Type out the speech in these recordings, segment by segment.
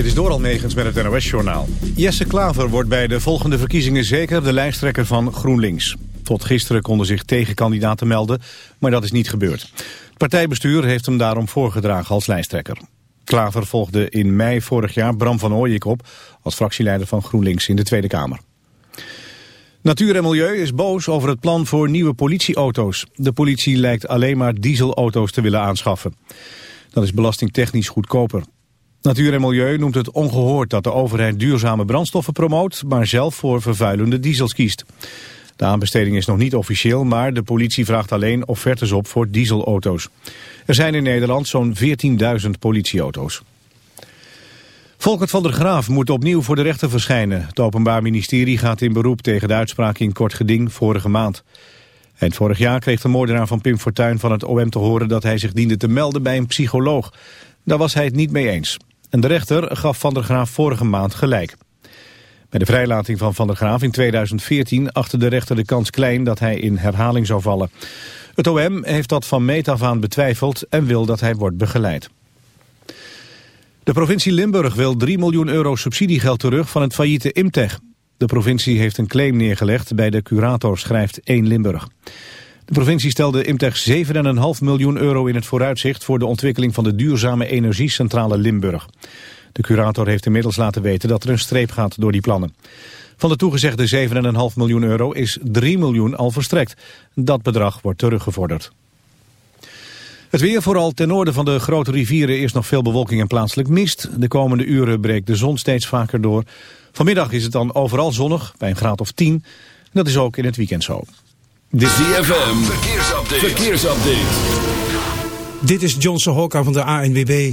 Dit is door Almegens met het NOS-journaal. Jesse Klaver wordt bij de volgende verkiezingen zeker de lijsttrekker van GroenLinks. Tot gisteren konden zich tegenkandidaten melden, maar dat is niet gebeurd. Het partijbestuur heeft hem daarom voorgedragen als lijsttrekker. Klaver volgde in mei vorig jaar Bram van Ooyek op... als fractieleider van GroenLinks in de Tweede Kamer. Natuur en Milieu is boos over het plan voor nieuwe politieauto's. De politie lijkt alleen maar dieselauto's te willen aanschaffen. Dat is belastingtechnisch goedkoper. Natuur en Milieu noemt het ongehoord dat de overheid duurzame brandstoffen promoot, maar zelf voor vervuilende diesels kiest. De aanbesteding is nog niet officieel, maar de politie vraagt alleen offertes op voor dieselauto's. Er zijn in Nederland zo'n 14.000 politieauto's. Volkert van der Graaf moet opnieuw voor de rechter verschijnen. Het Openbaar Ministerie gaat in beroep tegen de uitspraak in kort geding vorige maand. Eind vorig jaar kreeg de moordenaar van Pim Fortuyn van het OM te horen dat hij zich diende te melden bij een psycholoog. Daar was hij het niet mee eens. En de rechter gaf Van der Graaf vorige maand gelijk. Bij de vrijlating van Van der Graaf in 2014 achtte de rechter de kans klein dat hij in herhaling zou vallen. Het OM heeft dat van meet af aan betwijfeld en wil dat hij wordt begeleid. De provincie Limburg wil 3 miljoen euro subsidiegeld terug van het failliete Imtech. De provincie heeft een claim neergelegd bij de curator, schrijft 1 Limburg. De provincie stelde Imtech 7,5 miljoen euro in het vooruitzicht... voor de ontwikkeling van de duurzame energiecentrale Limburg. De curator heeft inmiddels laten weten dat er een streep gaat door die plannen. Van de toegezegde 7,5 miljoen euro is 3 miljoen al verstrekt. Dat bedrag wordt teruggevorderd. Het weer, vooral ten noorden van de grote rivieren, is nog veel bewolking en plaatselijk mist. De komende uren breekt de zon steeds vaker door. Vanmiddag is het dan overal zonnig, bij een graad of 10. Dat is ook in het weekend zo. Dit ZFM, verkeersupdate. verkeersupdate. Dit is Johnson Hokka van de ANWB.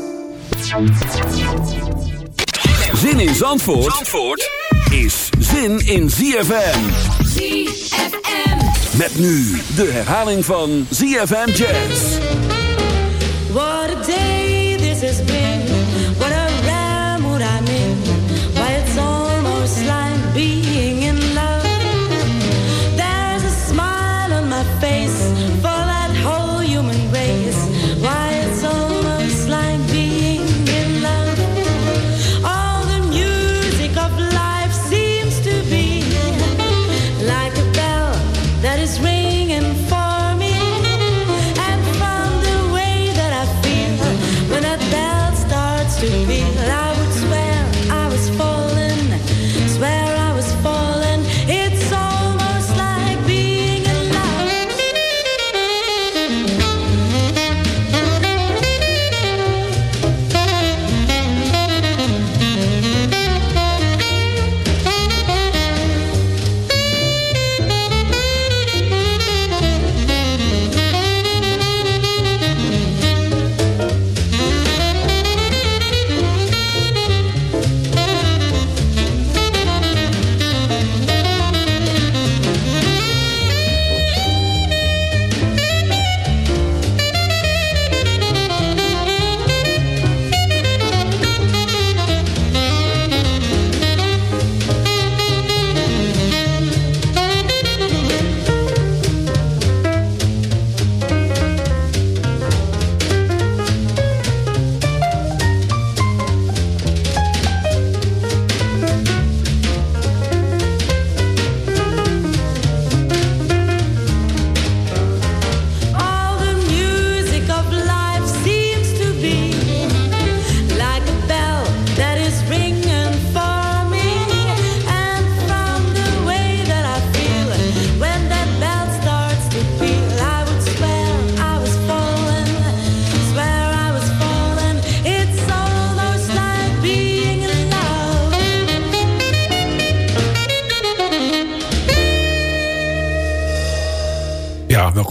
Zin in Zandvoort, Zandvoort is zin in ZFM. ZFM. Met nu de herhaling van ZFM Jazz. What a day this has been. What a ram would I mean. Why it's almost like being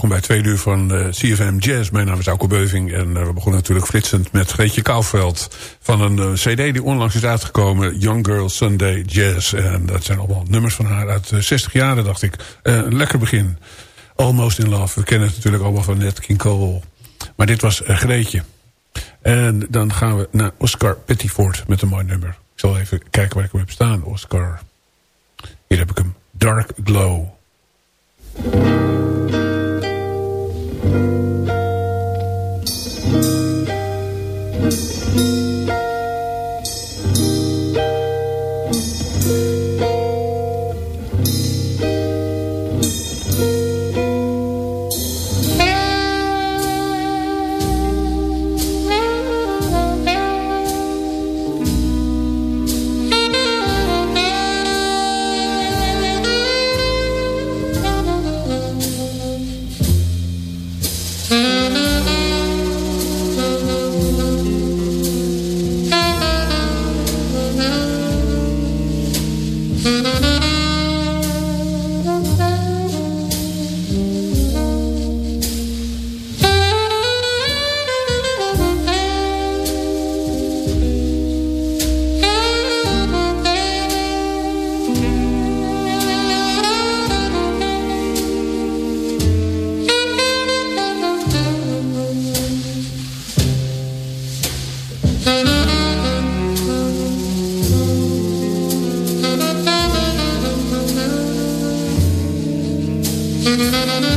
welkom bij twee uur van uh, CFM Jazz. Mijn naam is Auke Beuving en uh, we begonnen natuurlijk flitsend met Greetje Kouwveld... van een uh, cd die onlangs is uitgekomen, Young Girl Sunday Jazz. En dat zijn allemaal nummers van haar uit 60 jaren, dacht ik. een lekker begin. Almost in Love, we kennen het natuurlijk allemaal van Nat King Cole. Maar dit was Greetje. En dan gaan we naar Oscar Pettiford met een mooi nummer. Ik zal even kijken waar ik hem heb staan, Oscar. Hier heb ik hem, Dark Glow. Música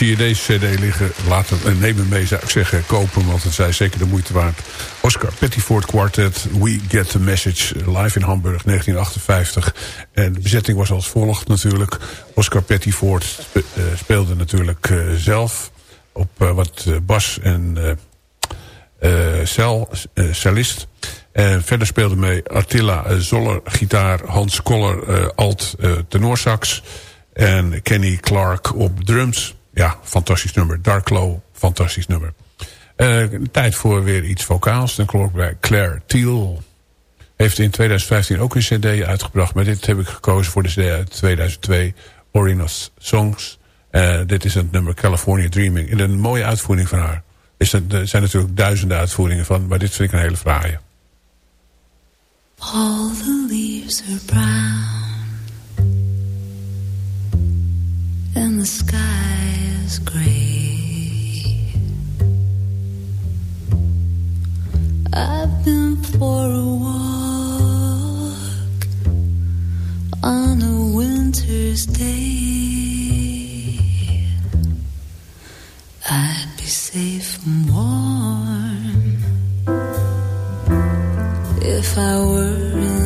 deze cd liggen, laat hem, en neem hem mee zou ik zeggen. Koop hem, want het zijn zeker de moeite waard. Oscar Pettiford Quartet, We Get The Message, live in Hamburg 1958. En de bezetting was als volgt natuurlijk. Oscar Pettiford spe, uh, speelde natuurlijk zelf op wat bas en cel, cellist. En verder speelde mee Attila Zoller, gitaar, Hans Koller, alt, tenorsax... En Kenny Clark op drums. Ja, fantastisch nummer. Dark Low, fantastisch nummer. Uh, tijd voor weer iets vocaals. Dan klonk bij Claire Thiel. Heeft in 2015 ook een cd uitgebracht. Maar dit heb ik gekozen voor de cd uit 2002. Orinos Songs. Uh, dit is het nummer California Dreaming. In een mooie uitvoering van haar. Is er, er zijn natuurlijk duizenden uitvoeringen van. Maar dit vind ik een hele fraaie. All the leaves are brown. and the sky I've been for a walk on a winter's day. I'd be safe and warm if I were in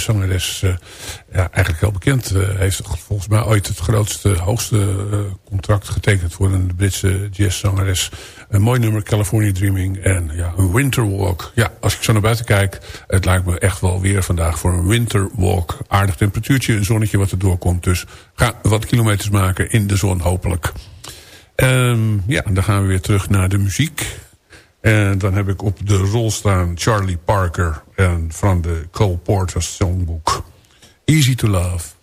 Jazzzangeres. Uh, ja, eigenlijk heel bekend. Uh, heeft volgens mij ooit het grootste, hoogste uh, contract getekend voor een Britse jazzzangeres. Een mooi nummer, California Dreaming. En ja, een winter walk. Ja, als ik zo naar buiten kijk, het lijkt me echt wel weer vandaag voor een winter walk. Aardig temperatuurtje, een zonnetje wat er doorkomt. Dus ga wat kilometers maken in de zon hopelijk. Um, ja, dan gaan we weer terug naar de muziek. En dan heb ik op de rol staan Charlie Parker en van de Cole Porter Songbook. Easy to Love.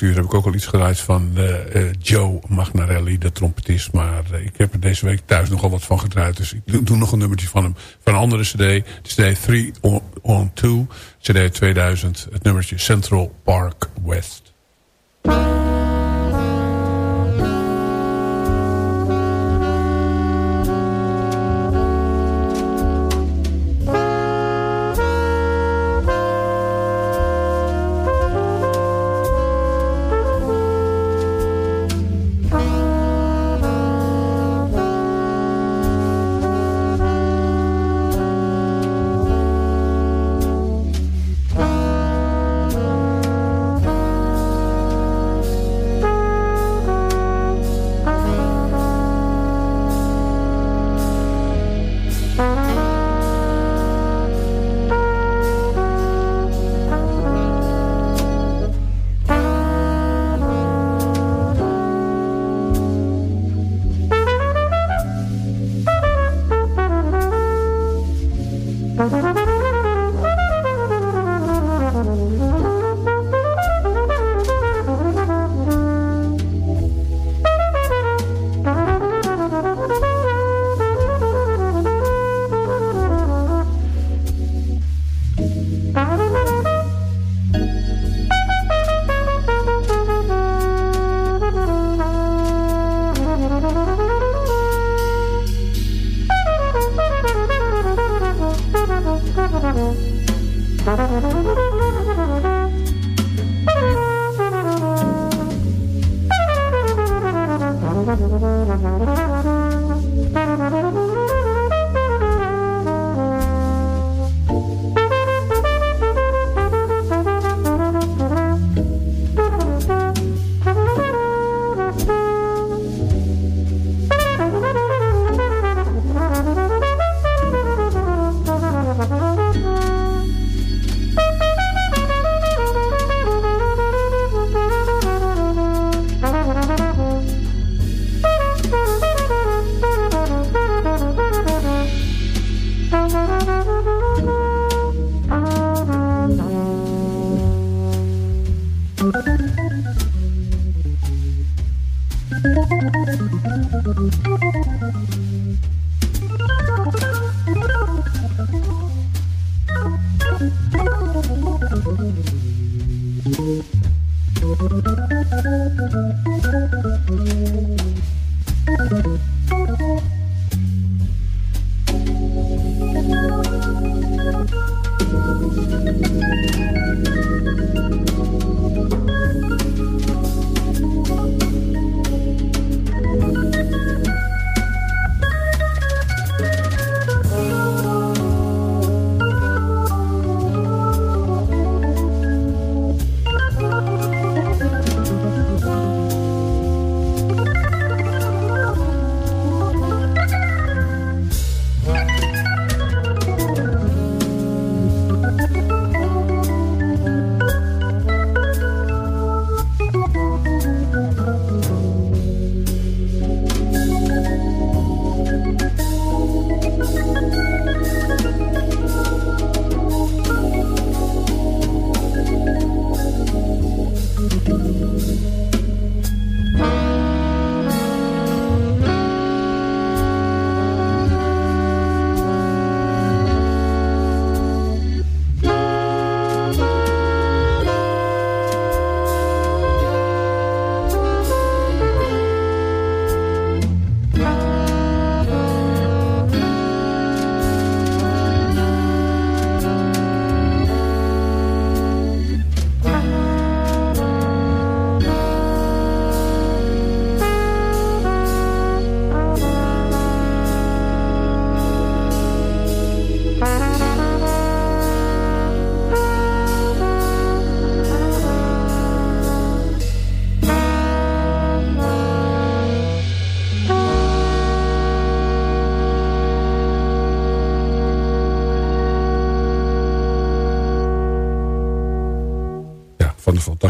Eerste heb ik ook al iets geluid van uh, uh, Joe Magnarelli, de trompetist. Maar uh, ik heb er deze week thuis nogal wat van gedraaid. Dus ik doe, nog een nummertje van hem. Van een andere cd. De cd 3 on, on 2. Cd 2000. Het nummertje Central Park West.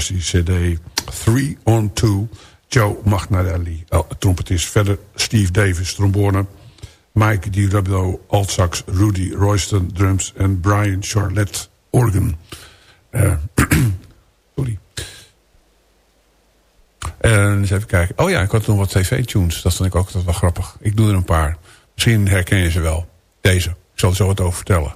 Fantastische cd 3 on 2. Joe Magnarelli, oh, trompetist. Verder Steve Davis, trombone. Mike DiRabdo, altsax. Rudy Royston, drums. En Brian Charlotte, organ. Eh, sorry. En eens even kijken. Oh ja, ik had nog wat tv-tunes. Dat vond ik ook altijd wel grappig. Ik doe er een paar. Misschien herken je ze wel. Deze. Ik zal er zo wat over vertellen.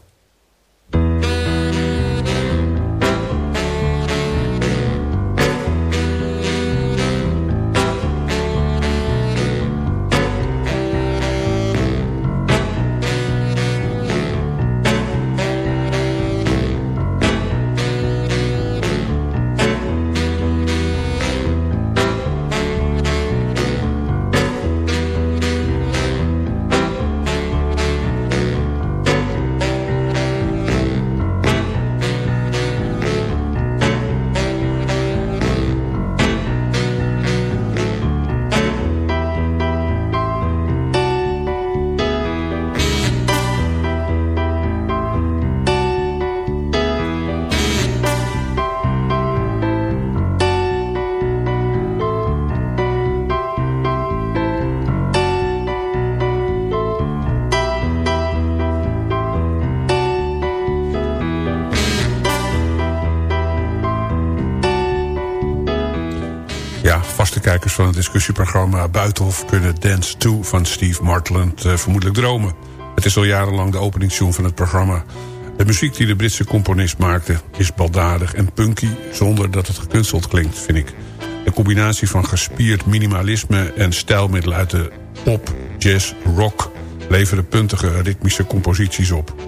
Buitenhof... kunnen Dance 2 van Steve Martland uh, vermoedelijk dromen. Het is al jarenlang de openingstune van het programma. De muziek die de Britse componist maakte is baldadig en punky... zonder dat het gekunsteld klinkt, vind ik. Een combinatie van gespierd minimalisme en stijlmiddelen uit de pop, jazz, rock... leveren puntige ritmische composities op.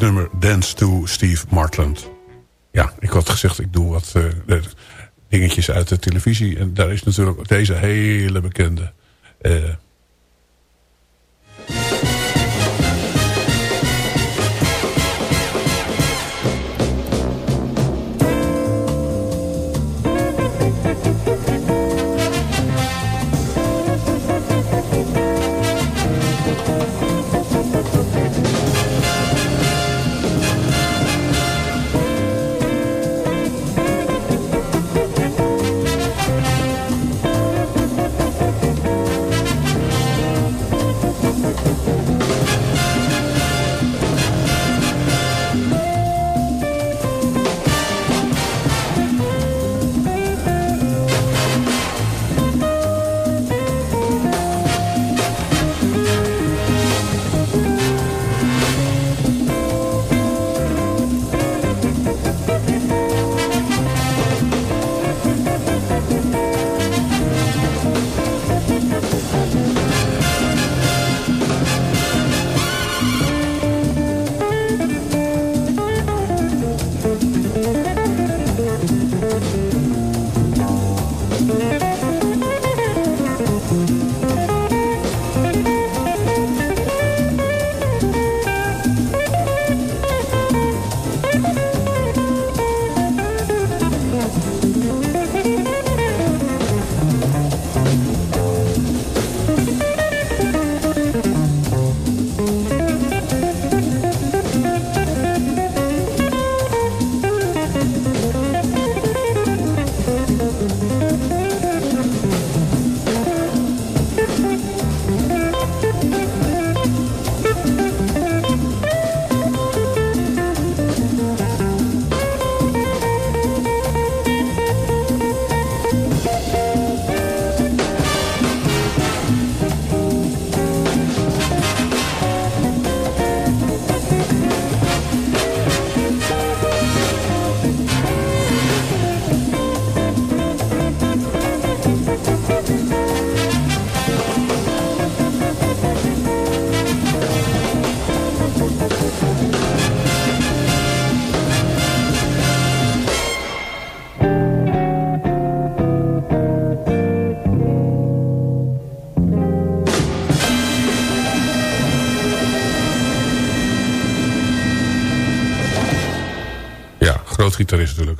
nummer Dance to Steve Martland. Ja, ik had gezegd, ik doe wat uh, dingetjes uit de televisie. En daar is natuurlijk deze hele bekende... Uh,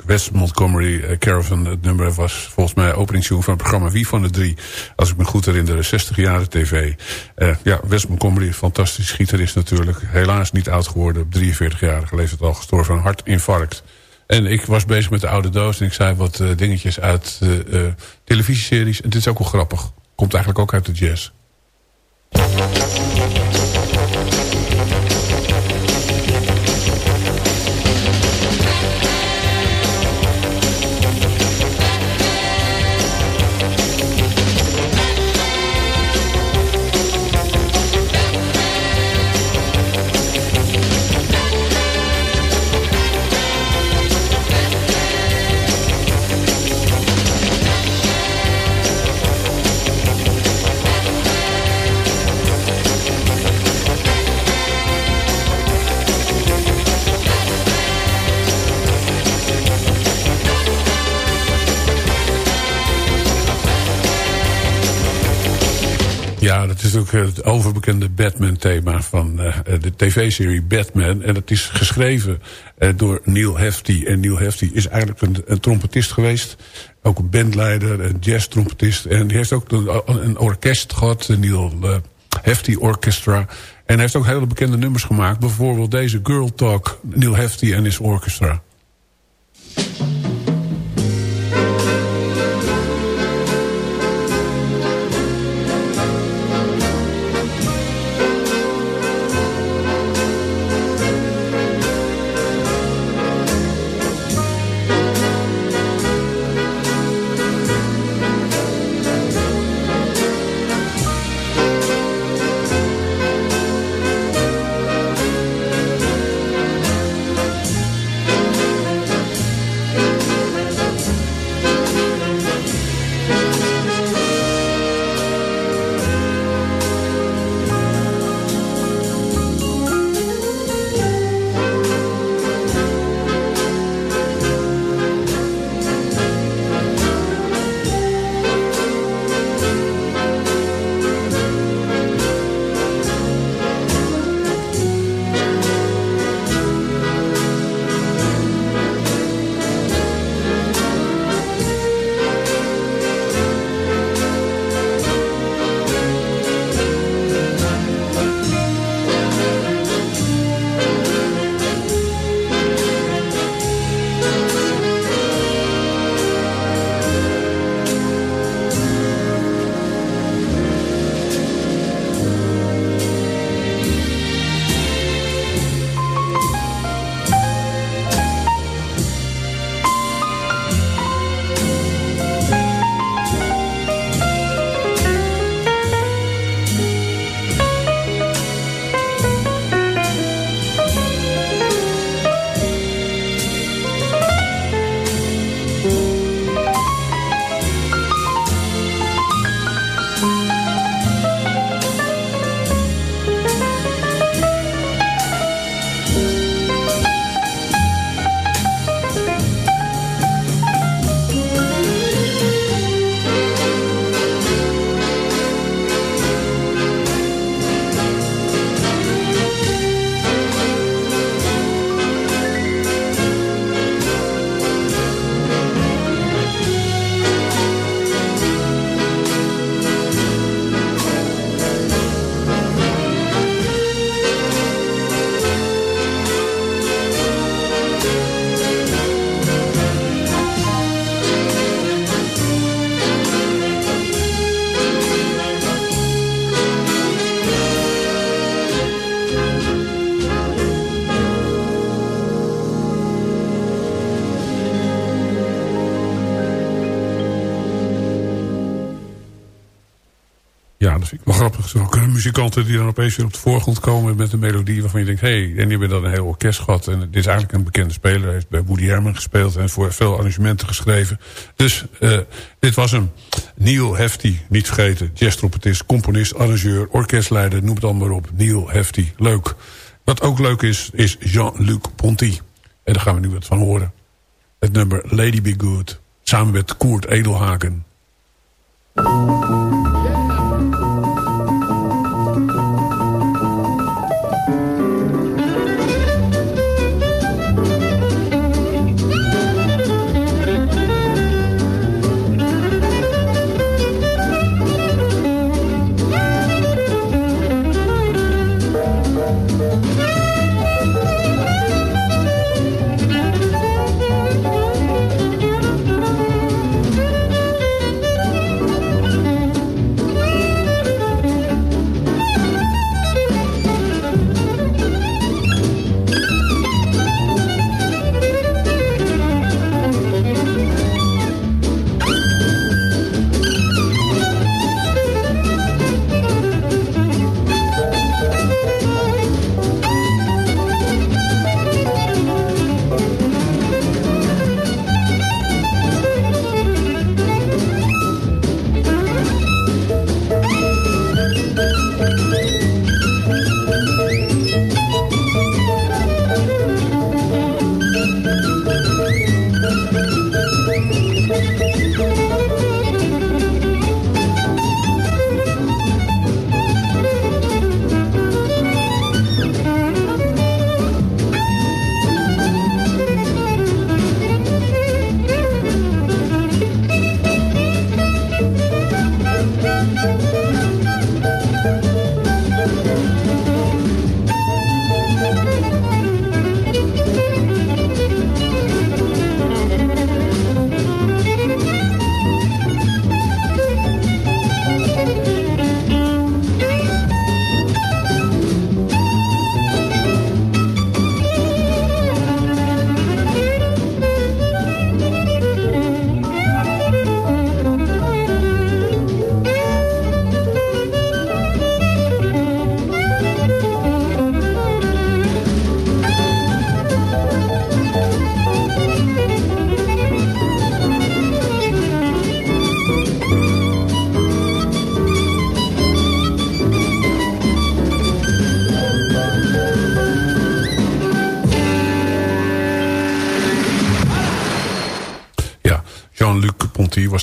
gitarist natuurlijk. Wes Montgomery uh, Caravan. Het nummer was volgens mij openingstune van het programma Wie van de Drie. Als ik me goed herinner, 60 jaren tv. Ja, Wes Montgomery, fantastisch gitarist natuurlijk. Helaas niet oud geworden. Op 43-jarige leeftijd al gestorven van hartinfarct. En ik was bezig met de oude doos en ik zei wat uh, dingetjes uit televisieseries. En dit is ook wel grappig. Komt eigenlijk ook uit de jazz. Het overbekende Batman-thema van uh, de tv-serie Batman. En dat is geschreven uh, door Neil Hefti. En Neil Hefti is eigenlijk een, trompetist geweest. Ook een bandleider, een jazz-trompetist. En die heeft ook een, orkest gehad, de Neil uh, Hefti Orchestra. En hij heeft ook hele bekende nummers gemaakt. Bijvoorbeeld deze Girl Talk, Neil Hefti en his orchestra. Muzikanten die dan opeens weer op de voorgrond komen met een melodie waarvan je denkt, hé, hey, en die hebben dan een heel orkest gehad. En dit is eigenlijk een bekende speler. Hij heeft bij Woody Herman gespeeld en voor veel arrangementen geschreven. Dus uh, dit was hem. Neil Hefty, niet vergeten. Jazztrompetist, componist, arrangeur, orkestleider, noem het allemaal op. Neil Hefty, leuk. Wat ook leuk is, is Jean-Luc Ponty. En daar gaan we nu wat van horen. Het nummer Lady Be Good. Samen met Koert Edelhaken.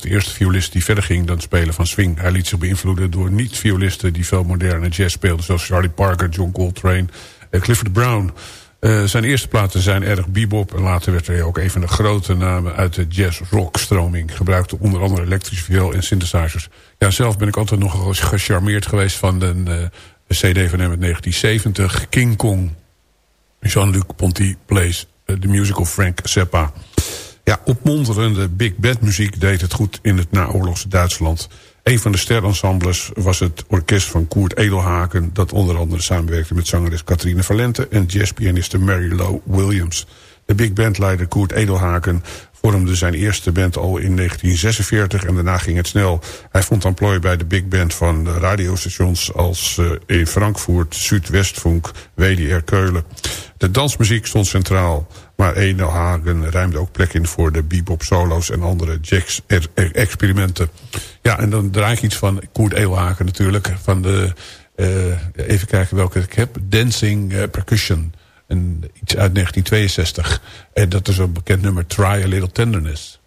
De eerste violist die verder ging dan spelen van swing. Hij liet zich beïnvloeden door niet-violisten die veel moderne jazz speelden... zoals Charlie Parker, John Coltrane, en Clifford Brown. Uh, zijn eerste platen zijn erg bebop... en later werd hij ook een van de grote namen uit de jazz-rock-stroming. Gebruikte onder andere elektrische viool en synthesizers. Ja, zelf ben ik altijd nog gecharmeerd geweest van de, uh, cd van hem uit 1970... King Kong. Jean-Luc Ponty plays the musical Frank Zappa. Ja, opmonterende big band muziek deed het goed in het naoorlogse Duitsland. Een van de sterensembles was het orkest van Koert Edelhaken... dat onder andere samenwerkte met zangeres Catharine Valente... en jazzpianiste Mary Lou Williams. De big bandleider Koert Edelhaken vormde zijn eerste band al in 1946 en daarna ging het snel. Hij vond amplooi bij de big band van radiostations als uh, in Frankfurt, Zuidwestfunk, WDR Keulen. De dansmuziek stond centraal, maar Edelhagen ruimde ook plek in voor de bebop solo's en andere jazz experimenten. Ja, en dan draai ik iets van Koert Edelhagen natuurlijk, van de, uh, even kijken welke ik heb, Dancing uh, Percussion. En iets uit 1962. En dat is een bekend nummer, Try a Little Tenderness.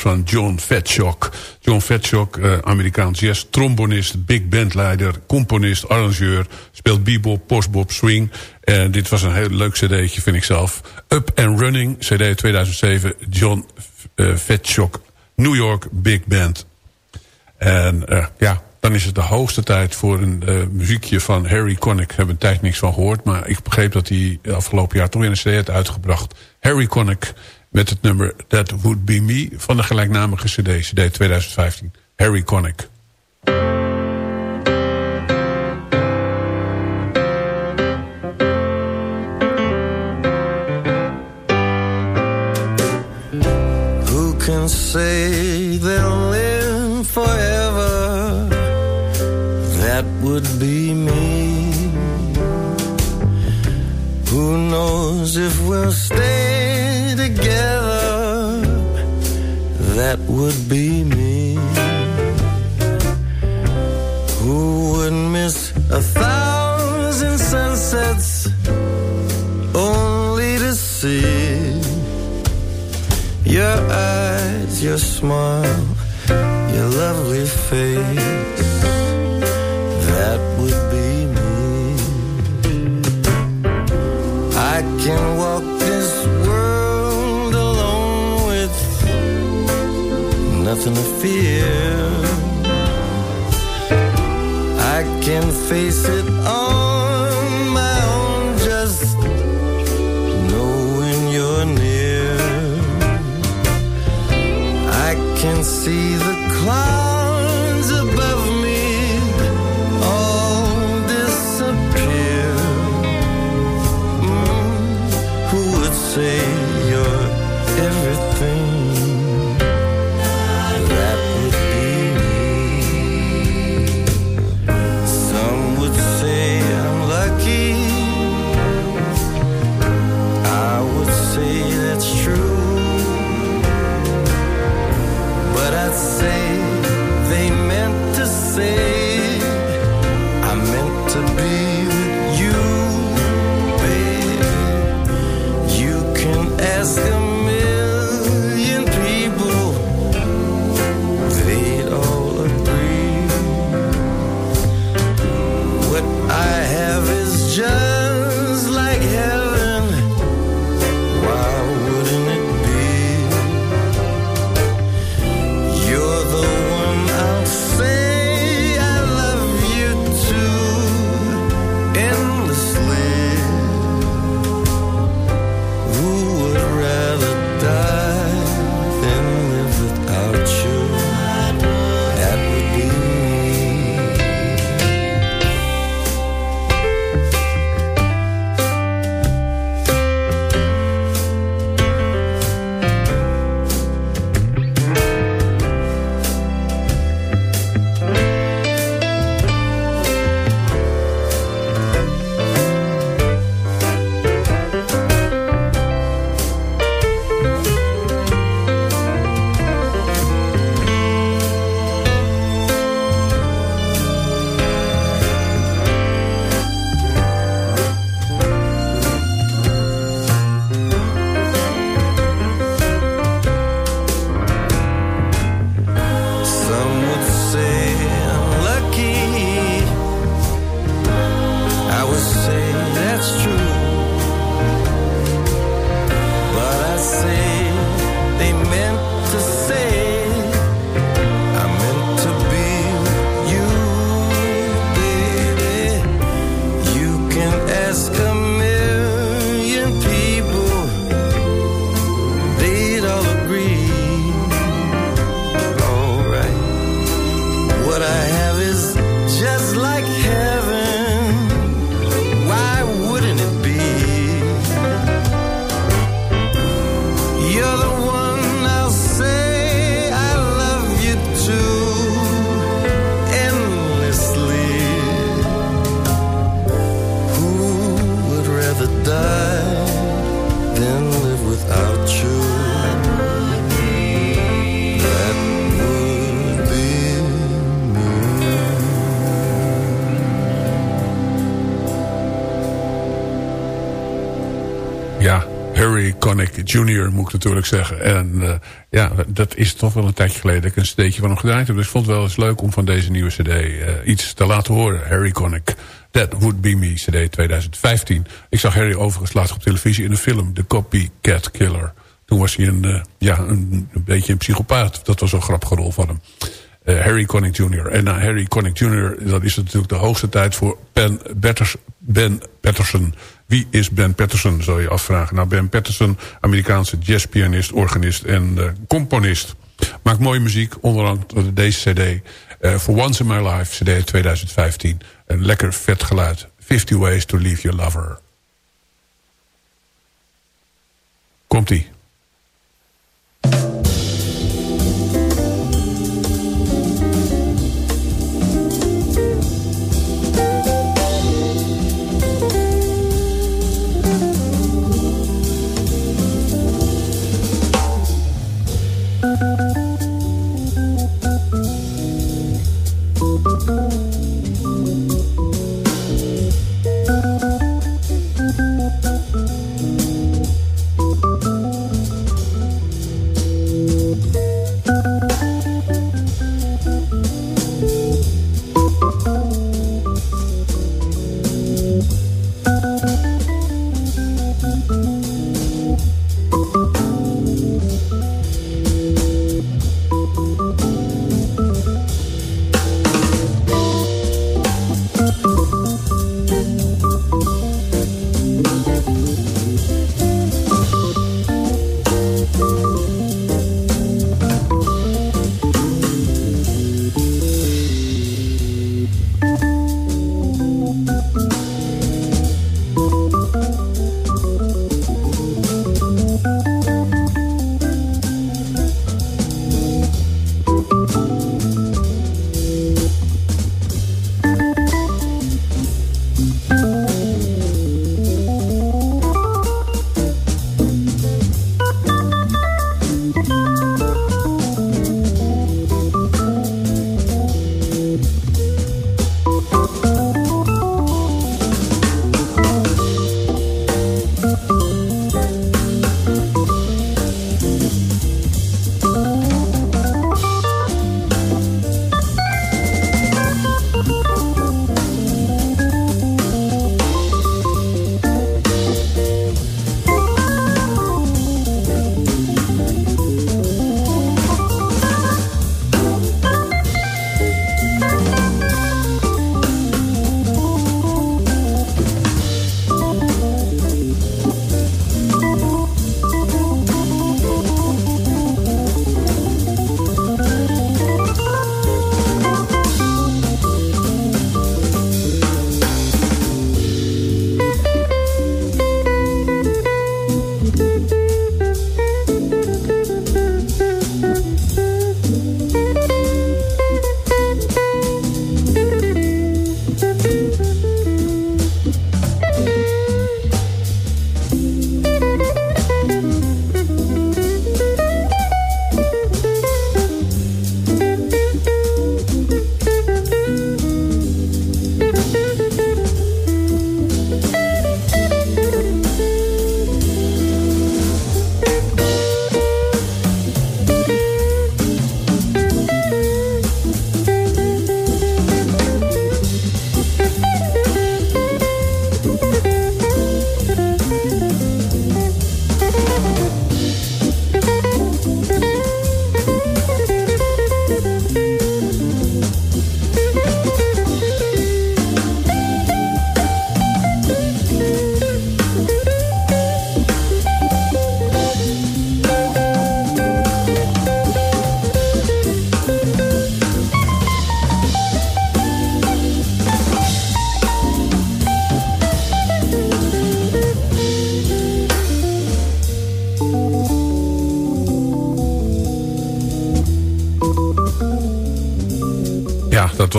Van John Fetchock. John Fetchock, eh, Amerikaans jazz, trombonist, big bandleider, componist, arrangeur. Speelt bebop, postbop, swing. En dit was een heel leuk cd'tje, vind ik zelf. Up and Running, cd 2007, John Fetchock, New York Big Band. En uh, ja, dan is het de hoogste tijd voor een muziekje van Harry Connick. Daar hebben een tijd niks van gehoord. Maar ik begreep dat hij afgelopen jaar toch weer een cd heeft uitgebracht. Harry Connick met het nummer That Would Be Me... van de gelijknamige cd, cd 2015. Harry Connick. Who can say live forever? That would be me. Who knows if we'll stay together? That would be me. Who wouldn't miss a thousand sunsets only to see your eyes, your smile, your lovely face. That would be me. I can walk nothing to fear. I can face it on my own, just knowing you're near. I can see the clouds Connick Jr. moet ik natuurlijk zeggen. En eh, ja, dat is toch wel een tijdje geleden dat ik een cd'tje van hem gedraaid heb. Dus ik vond het wel eens leuk om van deze nieuwe cd eh, iets te laten horen. Harry Connick, That Would Be Me, cd 2015. Ik zag Harry overigens later op televisie in de film The Copycat Killer. Toen was hij een, eh, ja, een, een beetje een psychopaat. Dat was een grappige rol van hem. Eh, Harry Connick Jr. En na Harry Connick Jr. dat is natuurlijk de hoogste tijd voor Ben, Patterson. Wie is Ben Patterson, zou je afvragen. Nou, Ben Patterson, Amerikaanse jazzpianist, organist en eh, componist. Maakt mooie muziek, onder andere deze cd. eh, For Once in My Life, cd 2015. Een lekker vet geluid. 50 Ways to Leave Your Lover. Komt-ie.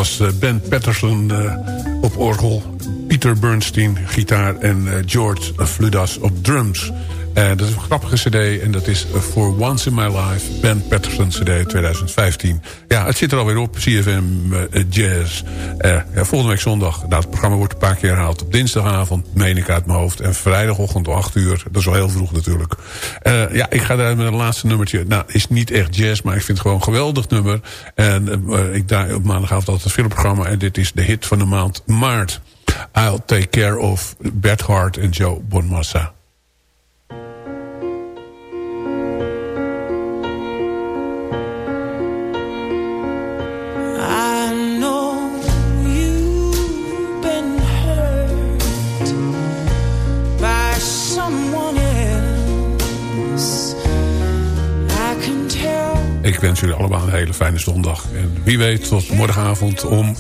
Was eh, Ben Patterson eh, op orgel. Peter Bernstein gitaar en eh, George Fludas op drums. Dat is een grappige cd en dat is For Once in My Life, Ben Patterson cd 2015. Het zit er alweer op, CFM uh, Jazz. Uh, ja, volgende week zondag, nou, het programma wordt een paar keer herhaald. Op dinsdagavond, meen ik uit mijn hoofd. En vrijdagochtend om 8 uur, dat is wel heel vroeg natuurlijk. ja, ik ga eruit met een laatste nummertje. Nou, is niet echt jazz, maar ik vind het gewoon een geweldig nummer. En ik draai op maandagavond altijd een filmprogramma. En dit is de hit van de maand maart. I'll Take Care of Bert Hart en Joe Bonmassa. Jullie allemaal een hele fijne zondag. En wie weet tot morgenavond om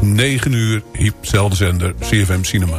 9 uur, hier zelfde zender, CFM Cinema.